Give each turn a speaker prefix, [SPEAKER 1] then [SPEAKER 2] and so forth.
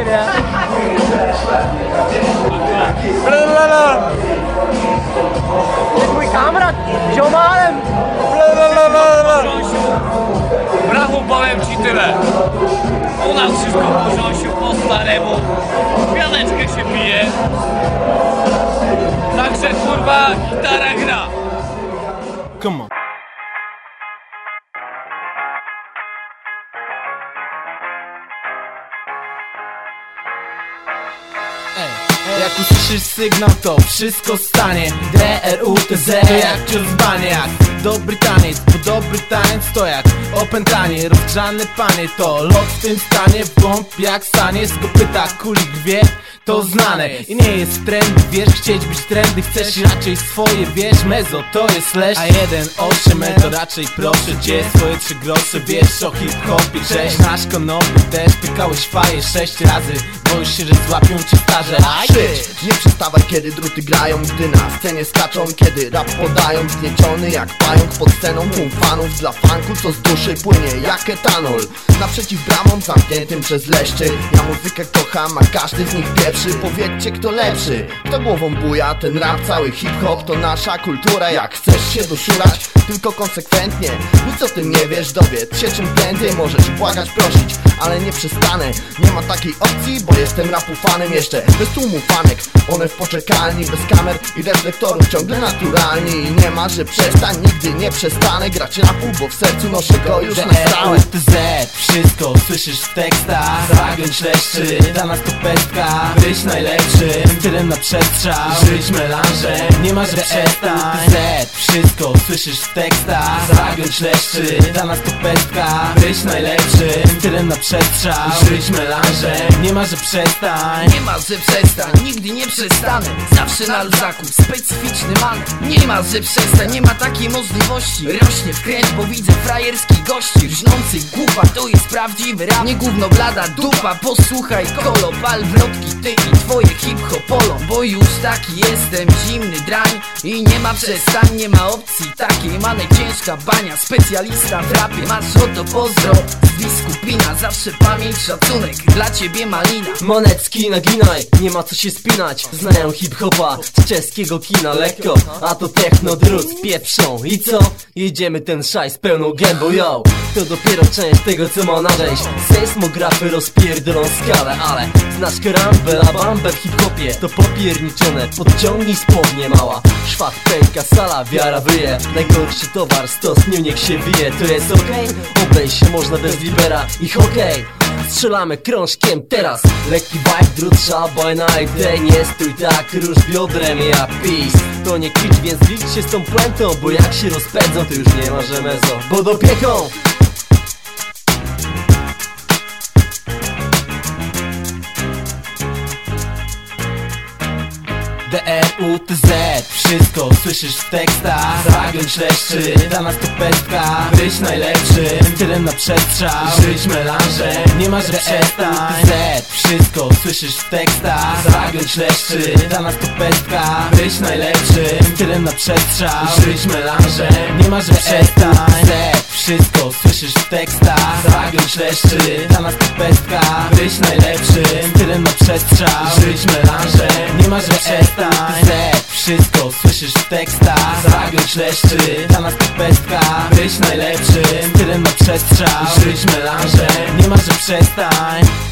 [SPEAKER 1] shit
[SPEAKER 2] out. Je můj kamarád,
[SPEAKER 1] Joe
[SPEAKER 3] Málem. Vrahu poviem ti. U nás wszystko w porządku, po staremu. Pianeczkę się pije. Takže kurva gitara hra.
[SPEAKER 1] Come on.
[SPEAKER 4] Jak usłyszysz sygnał to wszystko stanie. DRUTZ to jak cios w banie Jak dobry taniec, bo dobry tańc to jak opętanie. Rozgrzane panie to lot w tym stanie. Głąb jak stanie z kopyta kulik wie to znane. I nie jest trend, wiesz, chcieć być trendy. Chcesz raczej swoje, wiesz, mezo to jest slash A jeden osiem to raczej proszę cię. Swoje trzy grosze, wiesz o hip-hopie. Cześć, nasz konopy też pykałeś faję sześć razy Boisz się, że złapią cię starze
[SPEAKER 5] Ty, nie przestawaj kiedy druty grają Gdy na scenie skaczą, kiedy rap podają Zgnieciony jak pająk pod sceną Tłum fanów dla funku, co z duszy płynie jak etanol. Naprzeciw bramom zamkniętym przez leszczy Ja muzykę kocham, a każdy z nich pierwszy. Powiedzcie kto lepszy, kto głową buja Ten rap, cały hip-hop to nasza kultura. Jak chcesz się doszurać, tylko konsekwentnie. Nic o tym nie wiesz, dowiedz się czym prędzej Możesz błagać, prosić, ale nie przestanę Nie ma takiej opcji, bo jestem rapu fanem jeszcze Bez tłumu fanek, one w poczekalni Bez kamer i reflektorów ciągle naturalnie I nie ma, że przestań, nigdy nie przestanę Grać rapu, bo w sercu noszę go już na stałe.
[SPEAKER 4] DRUTZ, wszystko słyszysz w tekstach. Zagiąć leszczy, dla nas to pestka. Być najlepszy, stylem na przestrzał. Żyć melanżem, nie ma, że przestań. DRUTZ, wszystko słyszysz w tekstach. Zagiąć leszczy, dla nas to pestka. Być najlepszy, stylem na przestrzał. Żyć melanżem, nie ma, że przestań
[SPEAKER 6] Nie ma, że przestań, nigdy nie przestanę. Zawsze na luzaku, specyficzny man. Nie ma, że przestań, nie ma takiej możliwości. Rośnie wkręć, bo widzę frajerskich gości. Rżnący głupa, to jest prawdziwy rap. Nie gówno blada dupa, posłuchaj kolo Pal wrotki, ty i twoje hip-hopolo Bo już taki jestem, zimny drań. I nie ma przestań, nie ma opcji takiej. Manę ciężka bania, specjalista w rapie. Masz oto pozdro, z biskupina Zawsze pamięć, szacunek, dla ciebie malina
[SPEAKER 7] Monecki naginaj, nie ma co się spinać. Znają hip-hopa z czeskiego kina lekko A to techno drut pieprzą. I co? Jedziemy ten szaj z pełną gębą, yo. To dopiero część tego co ma nadejść. Sejsmografy rozpierdolą skalę, ale Znasz karambę, a bambę w hip-hopie To popierniczone, podciągnij spodnie mała. Szwach pęka, sala, wiara wyje. Najgorszy towar, stos, nie niech się wije. To jest okej? Obejść się można bez libera. I hokej Strzelamy krążkiem teraz Lekki vibe, drut, boy night Day nie stój tak, rusz biodrem ja peace To nie kicz, więc licz się z tą puentą Bo jak się rozpędzą, to już nie ma rzemezo Bo dopieką
[SPEAKER 4] DRUTZ Wszystko słyszysz w tekstach. Zagiąć leszczy, dla nas to pestka Być najlepszy, stylem na przestrzał. Żyć melanżem, nie ma że przestań. DRUTZ Wszystko słyszysz w tekstach. Zagiąć dla nas to pestka Być na przestrzał. Żyć nie ma że przestań. DRUTZ Wszystko słyszysz w tekstach. Zagiąć leszczy, dla nas to pestka. Być najlepszy, stylem na przestrzał. Żyć melanżem, nie ma że przestań. Wszystko słyszysz w tekstach. Zagiąć leszczy, dla nas to pestka. Być najlepszy, stylem na przestrzał. Żyć melanżem, nie ma że przestań